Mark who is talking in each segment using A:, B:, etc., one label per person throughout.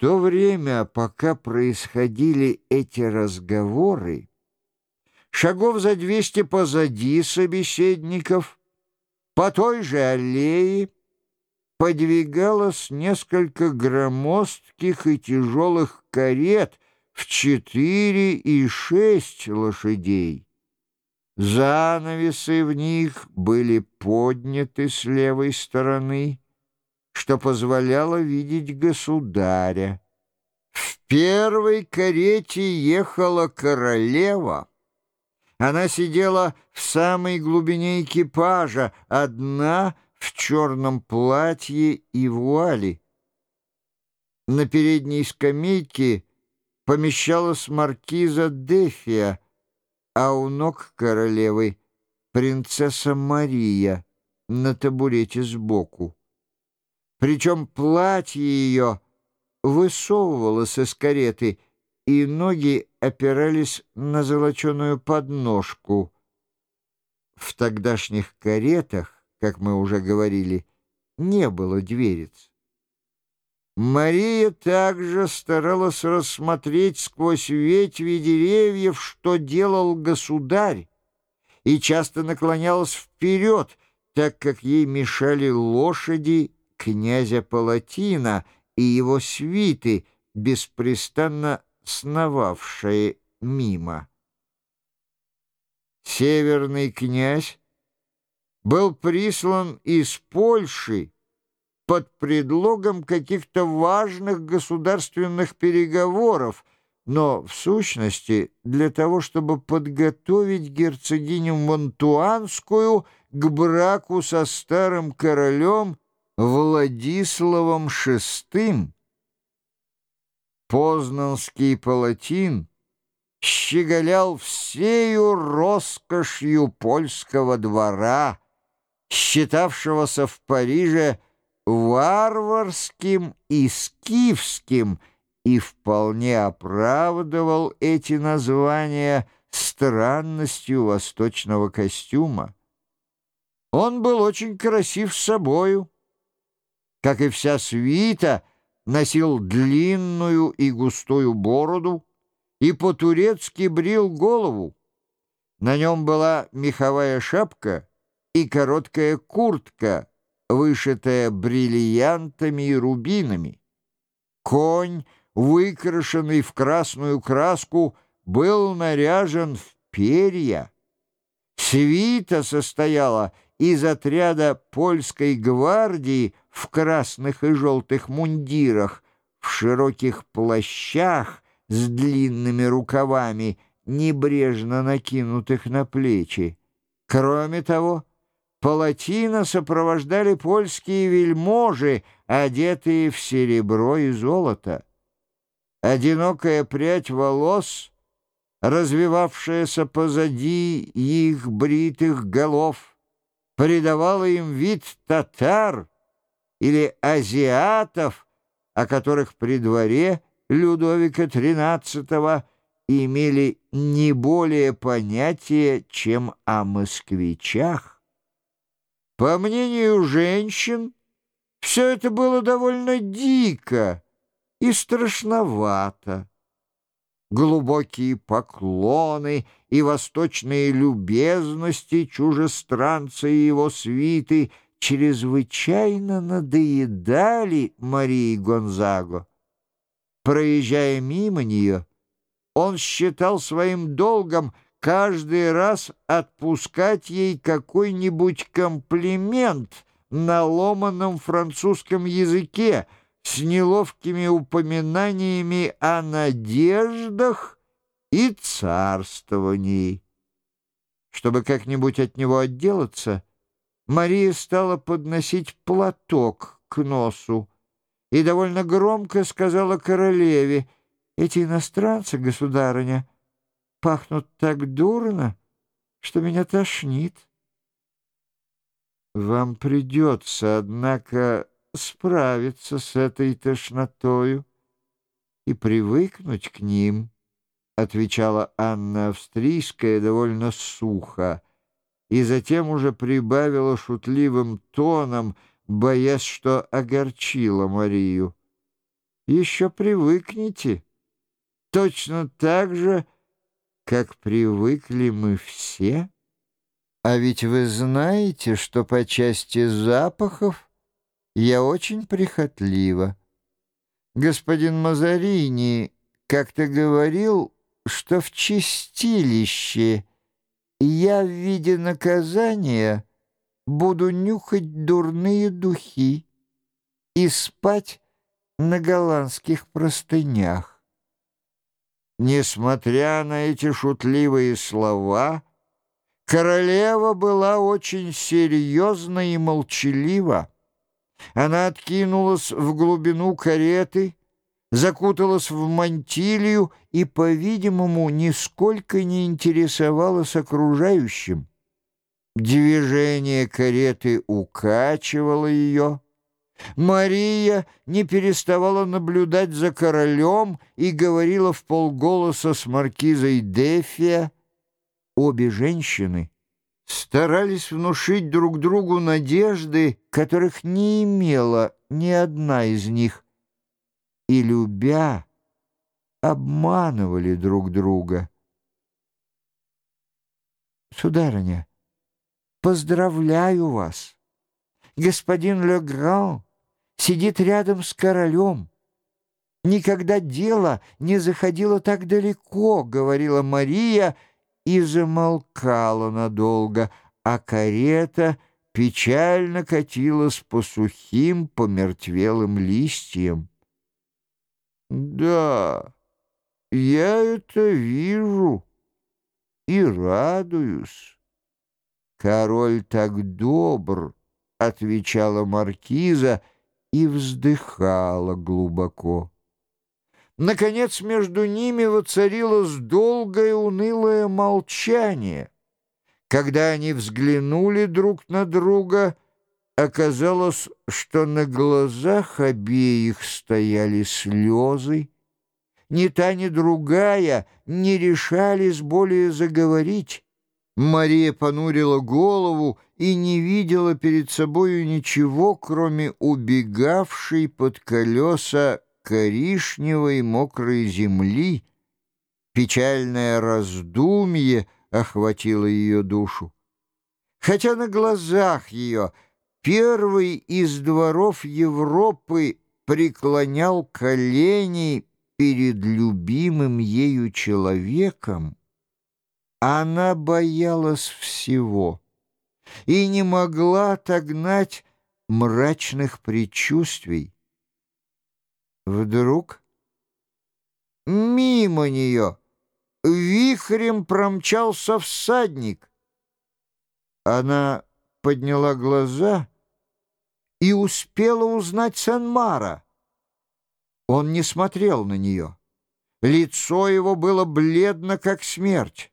A: то время, пока происходили эти разговоры, шагов за двести позади собеседников, по той же аллее, подвигалось несколько громоздких и тяжелых карет в четыре и шесть лошадей. Занавесы в них были подняты с левой стороны, что позволяло видеть государя. В первой карете ехала королева. Она сидела в самой глубине экипажа, одна в черном платье и вуали. На передней скамейке помещалась маркиза Дефия — а у ног королевы принцесса Мария на табурете сбоку. Причем платье ее высовывалось из кареты, и ноги опирались на золоченую подножку. В тогдашних каретах, как мы уже говорили, не было дверец. Мария также старалась рассмотреть сквозь ветви деревьев, что делал государь, и часто наклонялась вперед, так как ей мешали лошади князя Палатина и его свиты, беспрестанно сновавшие мимо. Северный князь был прислан из Польши, под предлогом каких-то важных государственных переговоров, но, в сущности, для того, чтобы подготовить герцогиню Монтуанскую к браку со старым королем Владиславом VI. Познанский палатин щеголял всею роскошью польского двора, считавшегося в Париже варварским и скифским и вполне оправдывал эти названия странностью восточного костюма. Он был очень красив собою. Как и вся свита, носил длинную и густую бороду и по-турецки брил голову. На нем была меховая шапка и короткая куртка — вышитая бриллиантами и рубинами. Конь, выкрашенный в красную краску, был наряжен в перья. Свита состояла из отряда польской гвардии в красных и желтых мундирах, в широких плащах с длинными рукавами, небрежно накинутых на плечи. Кроме того, Палатина сопровождали польские вельможи, одетые в серебро и золото. Одинокая прядь волос, развивавшаяся позади их бритых голов, придавала им вид татар или азиатов, о которых при дворе Людовика XIII имели не более понятия, чем о москвичах. По мнению женщин, все это было довольно дико и страшновато. Глубокие поклоны и восточные любезности чужестранца и его свиты чрезвычайно надоедали Марии Гонзаго. Проезжая мимо нее, он считал своим долгом — каждый раз отпускать ей какой-нибудь комплимент на ломаном французском языке с неловкими упоминаниями о надеждах и царствовании. Чтобы как-нибудь от него отделаться, Мария стала подносить платок к носу и довольно громко сказала королеве, «Эти иностранцы, государыня, — пахнут так дурно, что меня тошнит. Вам придется, однако, справиться с этой тошнотою и привыкнуть к ним, — отвечала Анна Австрийская довольно сухо, и затем уже прибавила шутливым тоном, боясь, что огорчила Марию. еще привыкнете. Точно так же, как привыкли мы все. А ведь вы знаете, что по части запахов я очень прихотлива. Господин Мазарини как-то говорил, что в чистилище я в виде наказания буду нюхать дурные духи и спать на голландских простынях. Несмотря на эти шутливые слова, королева была очень серьезна и молчалива. Она откинулась в глубину кареты, закуталась в мантилью и, по-видимому, нисколько не интересовалась окружающим. Движение кареты укачивало ее. Мария не переставала наблюдать за королем и говорила в полголоса с маркизой Дефия. Обе женщины старались внушить друг другу надежды, которых не имела ни одна из них, и, любя, обманывали друг друга. «Сударыня, поздравляю вас! Господин Легран сидит рядом с королем. Никогда дело не заходило так далеко, — говорила Мария, и замолкала надолго, а карета печально катилась по сухим, помертвелым листьям. «Да, я это вижу и радуюсь. Король так добр», — отвечала маркиза, — и вздыхала глубоко. Наконец между ними воцарилось долгое унылое молчание. Когда они взглянули друг на друга, оказалось, что на глазах обеих стояли слезы. Ни та, ни другая не решались более заговорить. Мария понурила голову и не видела перед собою ничего, кроме убегавшей под колеса коричневой мокрой земли. Печальное раздумье охватило ее душу. Хотя на глазах ее первый из дворов Европы преклонял колени перед любимым ею человеком, она боялась всего и не могла отогнать мрачных предчувствий. Вдруг мимо нее вихрем промчался всадник. Она подняла глаза и успела узнать Санмара. Он не смотрел на нее. Лицо его было бледно, как смерть.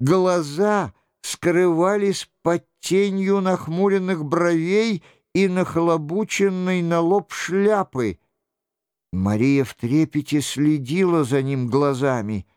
A: Глаза скрывались под тенью нахмуренных бровей и нахлобученной на лоб шляпы. Мария в трепете следила за ним глазами.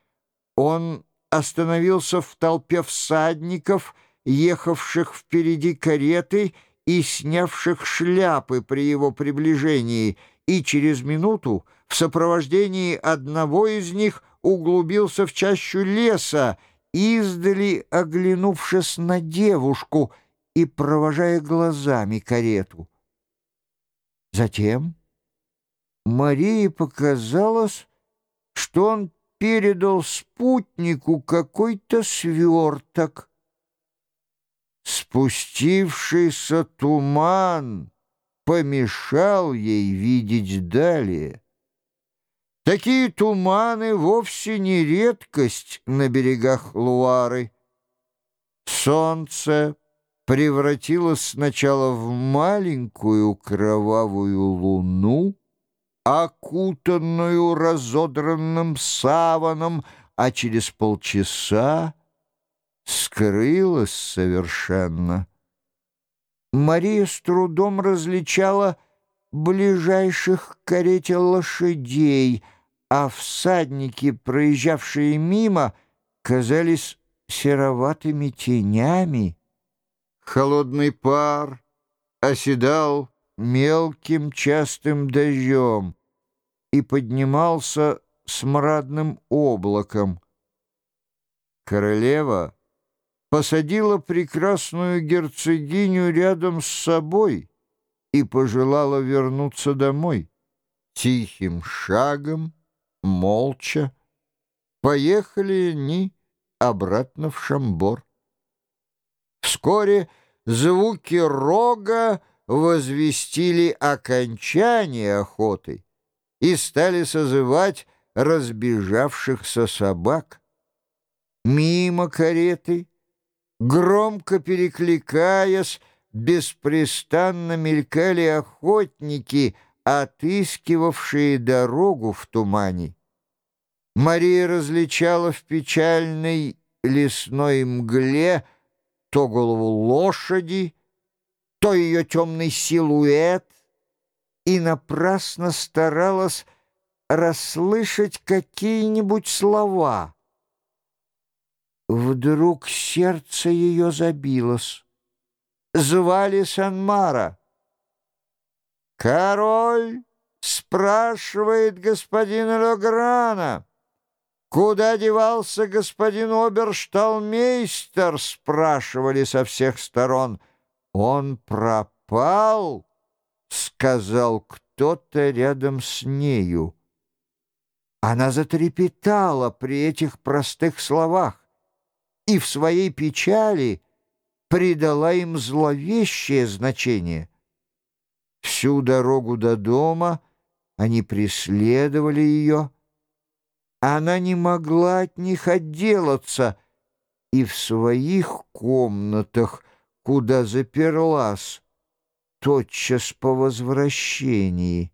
A: Он остановился в толпе всадников, ехавших впереди кареты и снявших шляпы при его приближении, и через минуту в сопровождении одного из них углубился в чащу леса, издали оглянувшись на девушку и провожая глазами карету. Затем Марии показалось, что он передал спутнику какой-то сверток. Спустившийся туман помешал ей видеть далее. Такие туманы вовсе не редкость на берегах Луары. Солнце превратилось сначала в маленькую кровавую луну, окутанную разодранным саваном, а через полчаса скрылось совершенно. Мария с трудом различала ближайших к карете лошадей — а всадники, проезжавшие мимо, казались сероватыми тенями. Холодный пар оседал мелким частым дождем, и поднимался смрадным облаком. Королева посадила прекрасную герцогиню рядом с собой и пожелала вернуться домой. Тихим шагом, молча, поехали они обратно в Шамбор. Вскоре звуки рога возвестили окончание охоты и стали созывать разбежавшихся собак. Мимо кареты, громко перекликаясь, беспрестанно мелькали охотники, отыскивавшие дорогу в тумане. Мария различала в печальной лесной мгле то голову лошади, то ее темный силуэт, и напрасно старалась расслышать какие-нибудь слова. Вдруг сердце ее забилось. Звали Санмара. «Король спрашивает господина Леграна». «Куда девался господин обершталмейстер?» — спрашивали со всех сторон. «Он пропал?» — сказал кто-то рядом с нею. Она затрепетала при этих простых словах и в своей печали придала им зловещее значение. Всю дорогу до дома они преследовали ее, она не могла от них отделаться, и в своих комнатах, куда заперлась, тотчас по возвращении,